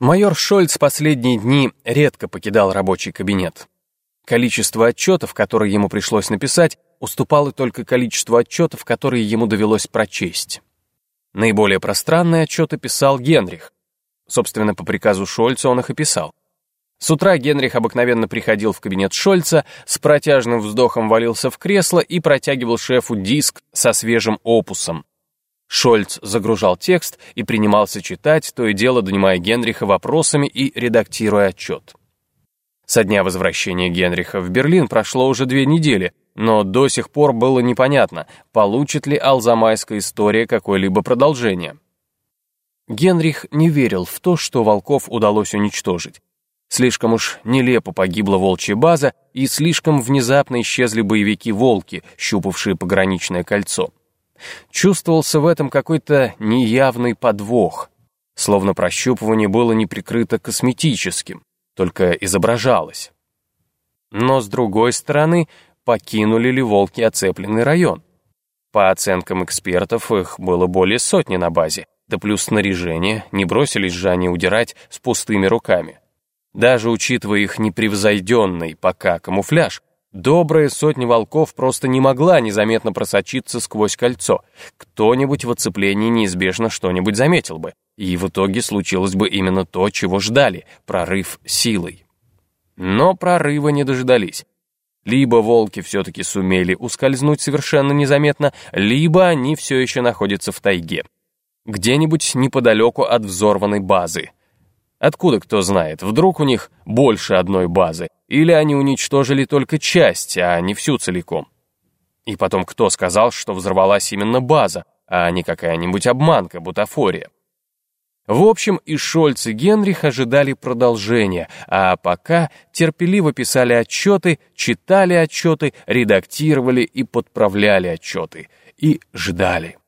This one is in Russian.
Майор Шольц последние дни редко покидал рабочий кабинет. Количество отчетов, которые ему пришлось написать, уступало только количеству отчетов, которые ему довелось прочесть. Наиболее пространные отчеты писал Генрих. Собственно, по приказу Шольца он их и писал. С утра Генрих обыкновенно приходил в кабинет Шольца, с протяжным вздохом валился в кресло и протягивал шефу диск со свежим опусом. Шольц загружал текст и принимался читать, то и дело донимая Генриха вопросами и редактируя отчет. Со дня возвращения Генриха в Берлин прошло уже две недели, но до сих пор было непонятно, получит ли Алзамайская история какое-либо продолжение. Генрих не верил в то, что волков удалось уничтожить. Слишком уж нелепо погибла волчья база, и слишком внезапно исчезли боевики-волки, щупавшие пограничное кольцо. Чувствовался в этом какой-то неявный подвох, словно прощупывание было не прикрыто косметическим, только изображалось. Но, с другой стороны, покинули ли волки оцепленный район? По оценкам экспертов, их было более сотни на базе, да плюс снаряжение, не бросились же они удирать с пустыми руками. Даже учитывая их непревзойденный пока камуфляж, Добрая сотня волков просто не могла незаметно просочиться сквозь кольцо. Кто-нибудь в оцеплении неизбежно что-нибудь заметил бы, и в итоге случилось бы именно то, чего ждали — прорыв силой. Но прорыва не дождались. Либо волки все-таки сумели ускользнуть совершенно незаметно, либо они все еще находятся в тайге. Где-нибудь неподалеку от взорванной базы. Откуда кто знает, вдруг у них больше одной базы, или они уничтожили только часть, а не всю целиком? И потом, кто сказал, что взорвалась именно база, а не какая-нибудь обманка, бутафория? В общем, и Шольц, и Генрих ожидали продолжения, а пока терпеливо писали отчеты, читали отчеты, редактировали и подправляли отчеты. И ждали.